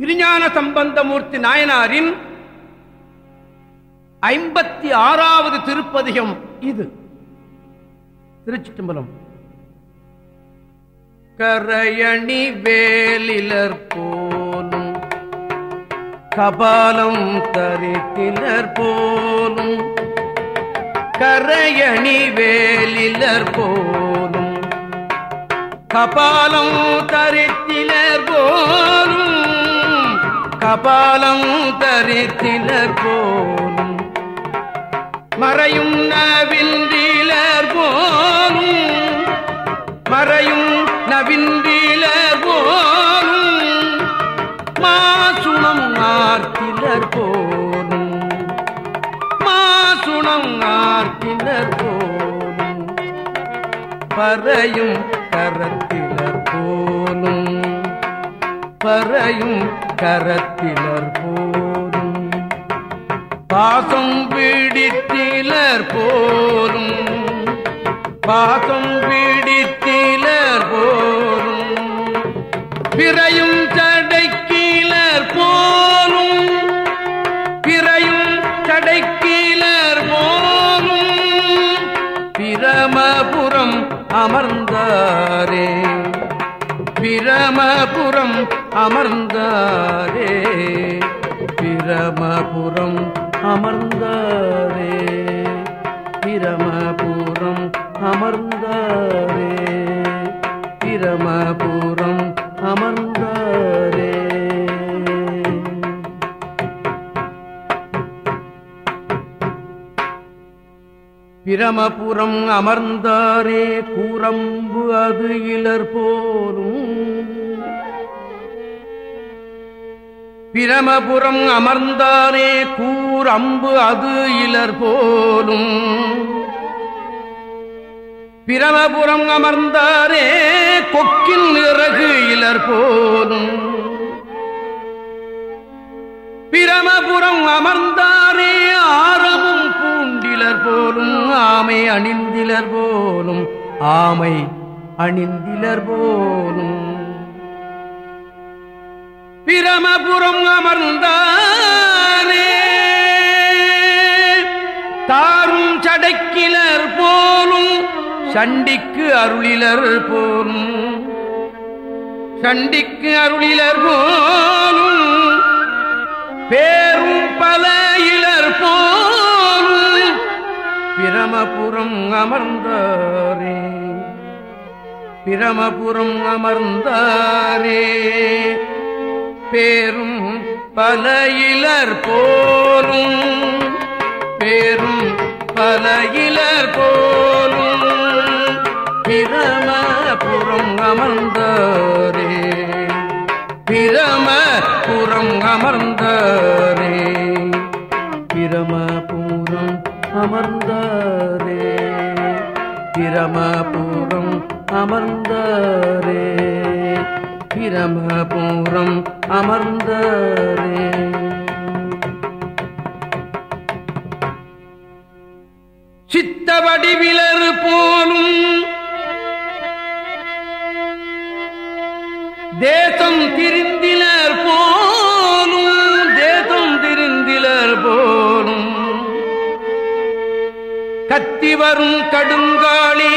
திருஞான சம்பந்தமூர்த்தி நாயனாரின் ஐம்பத்தி ஆறாவது திருப்பதிகம் இது. திருச்சிட்டம்பலம். கரையணி வேலிலர் போலும் கபாலம் தரித்திலர் போலும் கரையணி வேலிலர் போலும் கபாலம் தரித்திலர் போலும் கபாலம் தரித்திலர் போலும் மறையும் நவிந்திலர் போலும் மறையும் நவிந்திலர் போலும் மாசுணம் ஆர்த்திலர் போலும் மாசுணம் ஆர்த்திலர் போலும் பறையும் கரத்திலர் பறையும் கரத்திலர் போலும். பாசம் பிடித்திலர் போலும். பாசம் பிடித்திலர் போலும். பிறையும் சடைக்கீழர் போலும். பிறையும் சடைக்கீழர் போலும். பிரமபுரம் அமர்ந்தாரே. பிரமபுரம் அமர்ந்தாரே. பிரமபுரம் அமர்ந்தாரே. பிரமபுரம் அமர்ந்தாரே. பிரமபுரம் அமர்ந்தாரே. பிரமபுரம் அமர்ந்தாரே. கூரம்பு அது இலர் போலும். பிரமபுரம் அமர்ந்தானே கூர் அம்பு அது இலர் போலும். பிரமபுரம் அமர்ந்தாரே கொக்கின் இறகு இலர் போலும். பிரமபுரம் அமர்ந்தாரே ஆரமும் பூண்டிலர் போலும். ஆமை அணிந்திலர் போலும். ஆமை அணிந்திலர் போலும். பிரமபுரம் அமர்ந்தானே. தாரும் சடைக்கிலர் போலும் சண்டிக்கு அருளிலர் போலும் சண்டிக்கு அருளிலர் போலும் பேரும் பல இலர் போலும் பிரமபுரம் அமர்ந்தாரே. பிரமபுரம் அமர்ந்தாரே. பேரும் பல இலர் போலும் பேரும் பல இலர் போலும் பிரமபுரம் அமர்ந்தரே பிரமபுரம் அமர்ந்தாரே பிரமபுரம் அமர்ந்தாரே பிரமபுரம் அமர்ந்தரே. பிரமபூரம் அமர்ந்தரே சித்த வடிவிலர் போலும் தேசம் திரிந்திலர் போலும் தேசம் திரிந்திலர் போலும். கத்தி வரும் கடுங்காளி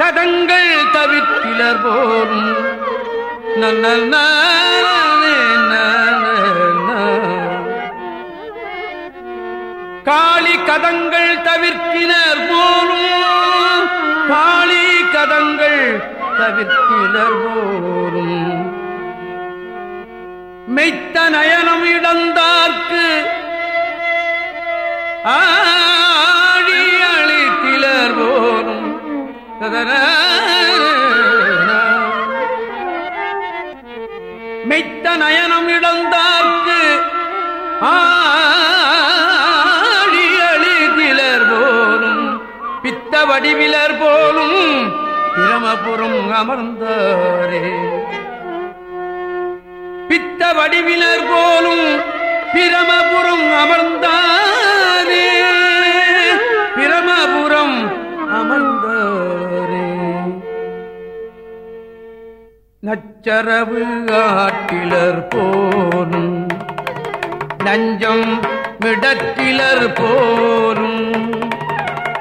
கதங்கள் தவிர்த்திலர் போலும். காளி கதங்கள் தவிர்க்கினர் போலும் காளி கதங்கள் தவிர்க்கினர் போலும். மெய்த்த நயனம் இடந்தார்க்கு ஆடி அழித்திலர் போலும். ததன மெய்த்த நயனம் இடந்தார்க்கு ஆடி போலும் பித்த வடிவிலர் போலும் பிரமபுரம் அமர்ந்தாரே. பித்த வடிவிலர் போலும் பிரமபுரம் அமர்ந்தார். சரவு ஆட்டிலர் போரும் நஞ்சம் மிடத்திலர் போரும்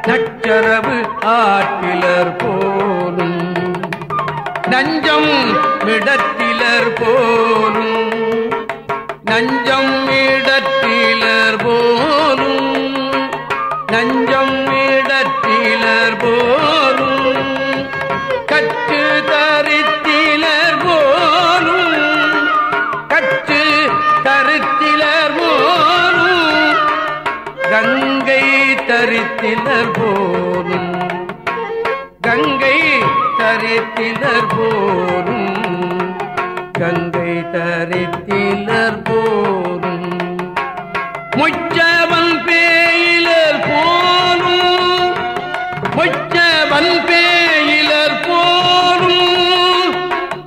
நச்சரவு ஆட்டிலர் போரும் நஞ்சம் மிடத்திலர் போரும் நஞ்சம் மிட தரித்தினர் போலும் கங்கை தரித்தினர் போலும் கங்கை தரித்தினர் போலும். முச்சவன் பேயிலர் போலும் முச்சவன் பேயிலர் போலும்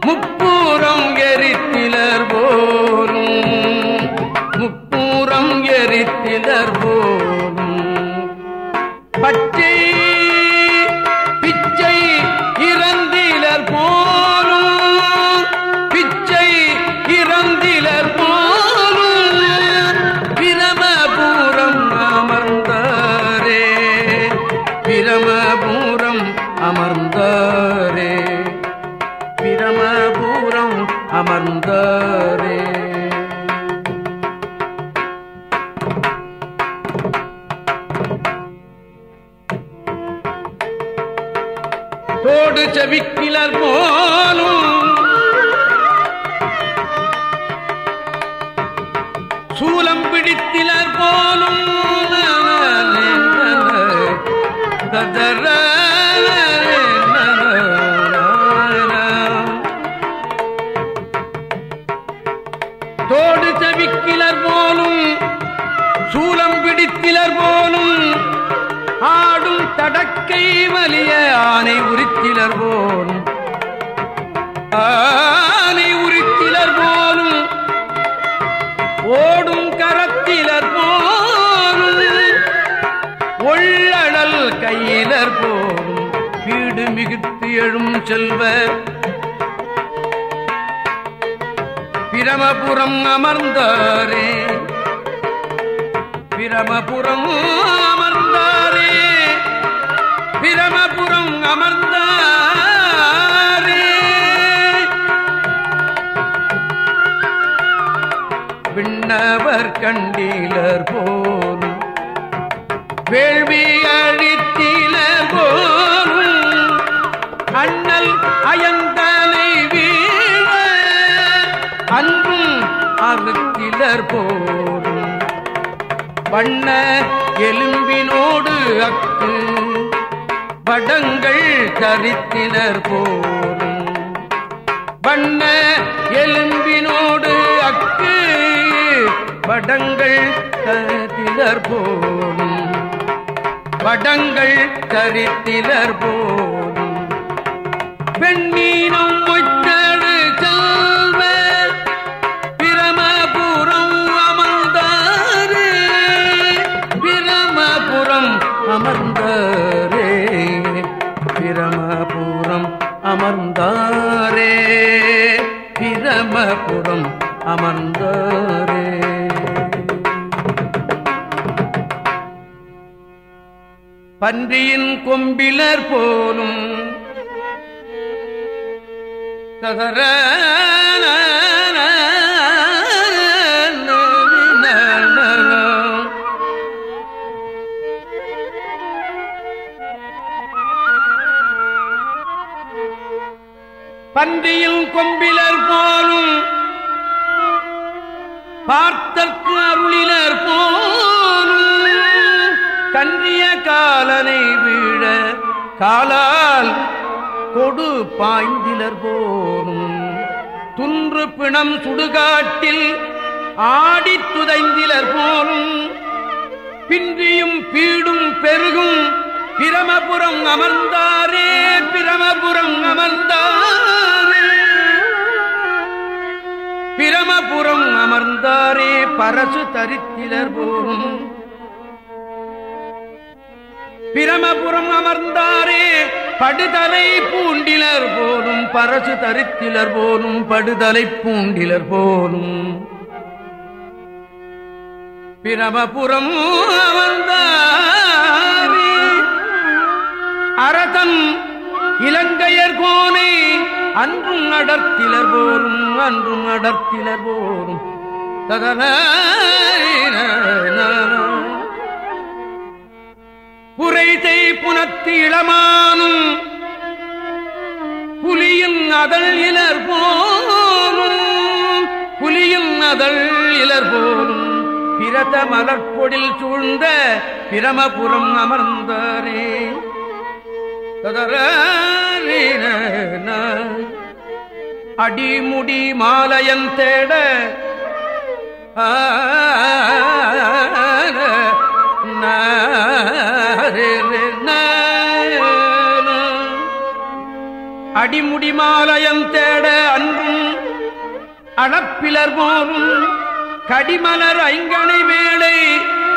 முப்பூரம் எரித்திலர் போலும் முப்பூரம் எரித்திலர் செவிக்கிலர் போலும் சூலம் பிடித்திலர் போலும் ததர தோடு செவிக்கிலர் போலும் சூலம் பிடித்திலர் போலும் தடக்கை வலிய ஆனை உரித்திலர் போலும் ஆனை உரித்திலர் போலும். ஓடும் கரத்திலர் போலும். ஒள்ளடல் கையிலர் போலும். வீடு மிகுத்து எழும் செல்வ பிரமபுரம் அமர்ந்தாரே. பிரமபுரம் அமர்ந்தாரே. பிரமபுரம் அமர்ந்தாரே. விண்ணவர் கண்டீலர் போலும் வேள்வி அழித்திலர் போலும் அண்ணல் அயந்தலை வீழ அன்றும் அறுத்திலர் போலும். வண்ண எலும்பினோடு அக்கு படங்கள் தரித்தினர் போலும். வண்ண எலும்பினோடு அக்கு படங்கள் தரித்தினர் போலும். படங்கள் தரித்தினர் போலும். பெண்ணீனம் பன்றியின் கொம்பிலர் போலும் தகர பன்றியில் கொம்பிலர் போலும் பார்த்தற்கு அருளிலர் போலும் காலனை வீழ காலால் கொடு பாய்ந்திலர் போனும் துன்று பிணம் சுடுகாட்டில் ஆடித் துதைந்திலர் போலும். பின்றியும் பீடும் பெருகும் பிரமபுரம் அமர்ந்தாரே பிரமபுரம் அமர்ந்தாரே. பிரமபுரம் அமர்ந்தாரே பரசு தரித்திலர் போலும். பிரமபுரம் அமர்ந்தாரே படுதலை பூண்டிலர் போலும் பரசு தரித்திலர் போலும் படுதலை பூண்டிலர் போலும். பிரமபுரம் அமர்ந்தாரே அரசன் இலங்கையர் கோனை அன்பும் அடர்த்திலர் போரும் அன்பும் அடர்த்திலர் போரும் ததன புரைதை புனத்து இளமானும் புலியின் அதழ் இலர் போலும் புலியின் அதழ் இலர் போலும் பிரத மலர்பொடில் சூழ்ந்த பிரமபுரம் அமர்ந்தாரே அடிமுடி மாலையன் தேட ஆ அடிமுடி மாலயம் தேட அன்றும் அளப்பிலர் போரும் கடிமலர் ஐங்கனை வேளை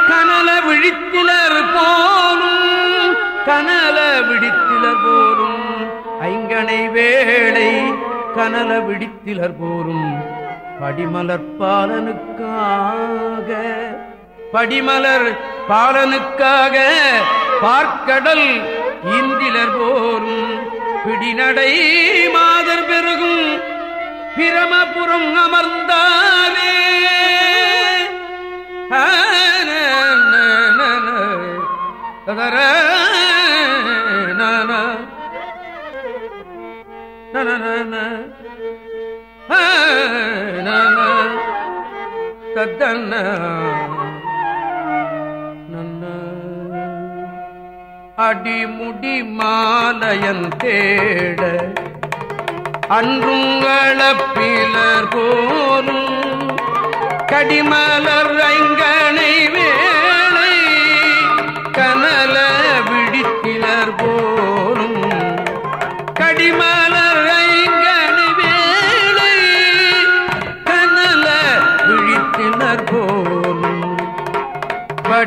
கனல விழித்திலர் போலும் கனல விழித்திலர் போரும் ஐங்கனை வேளை கனல விழித்திலர் போரும் படிமலர் பாலனுக்காக. படிமலர் பாலனுக்காக பார்க்கடல் இந்திலர் போரும் பிடிநடை மாதர் பெருகும் பிரமபுரம் அமர்ந்தாரே ததர தத்தன்ன அடிமுடி மாலையன் தேட அன்றுங்கள பிலர் போலும் கடிமலர் ஐங்க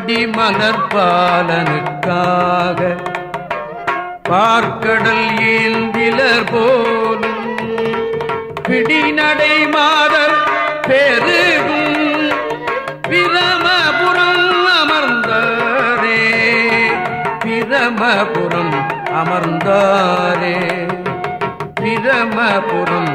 பாடி மலர்பாலனுக்காக பார்க்கடல் ஏந்திலர் போலும் பிடிநடை மாதர் பெருகும். பிரமபுரம் அமர்ந்தாரே பிரமபுரம் அமர்ந்தாரே. பிரமபுரம்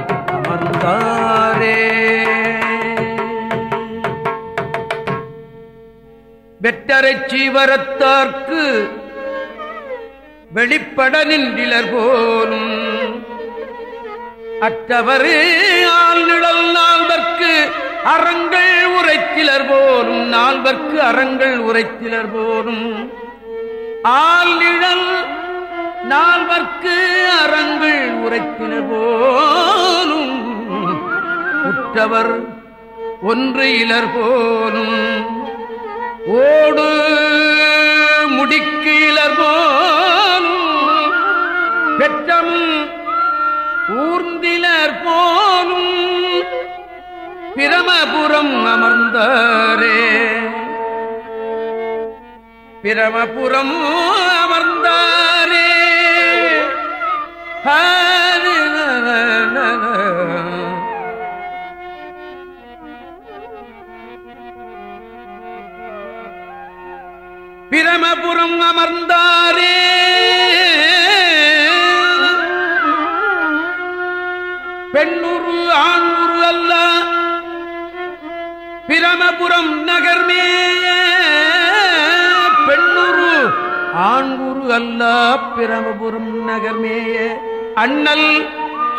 வெட்டரைச் சீவரத்தார்க்கு வெளிப்பட நின்றிலர் போலும். அற்றவரே ஆள் நிழல் நால்வர்க்கு அறங்கள் உரைத்திலர் போலும். நால்வர்க்கு அறங்கள் உரைத்திலர் போலும். ஆள் நிழல் நால்வர்க்கு அறங்கள் உரைத்தினர் போலும். உற்றவர் ஒன்று இலர் போலும். ஓடு முடிக்கீழர் போலும் பெற்றம் ஊர்ந்திலர் போலும் பிரமபுரம் அமர்ந்தாரே. பிரமபுரம் அமர்ந்தாரே. பிரமபுரம் அமர்ந்தாரே. பெண்ணுரு ஆண்குரு அல்ல. பிரமபுரம் நகர்மே. பெண்ணுரு ஆண்குரு அல்ல. பிரமபுரம் நகர்மேய அண்ணல்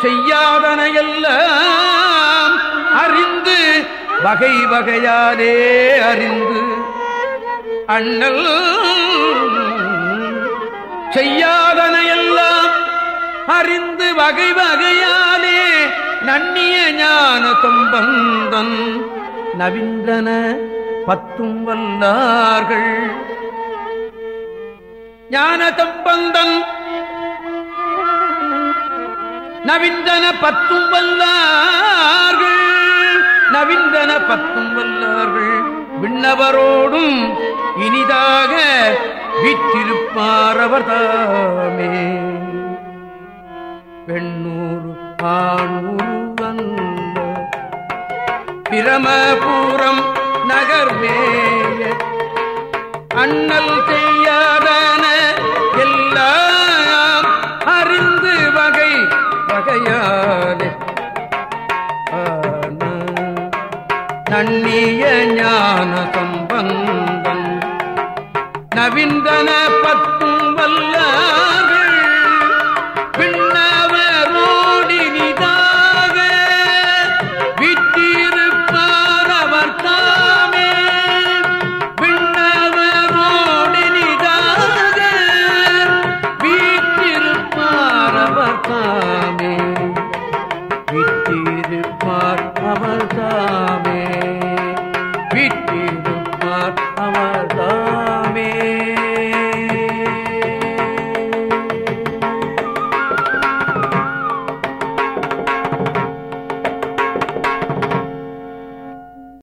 செய்யாதனையெல்லாம் அறிந்து வகை வகையாலே அறிந்து அண்ணல். செய்யாதனையெல்லாம் அறிந்து வகை வகையாலே நன்னிய ஞான தொம்பந்தன் நவின்றன பத்தும் வல்லார்கள். ஞான தொம்பந்தன் நவிந்தன பத்தும் வல்லார்கள். நவிந்தன பத்தும் வல்லார்கள். விண்ணவரோடும் இனிதாக வீற்றிருப்பார் அவர் தாமே. பெண்ணூறு ஆணூரல்ல பிரமபூரம் நகர்மேய அண்ணல் செய்யாதான எல்லாம் அறிந்து வகை வகையாதே ஆன நன்னிய ஞான சம்பந்தன் நவிந்தன பத்து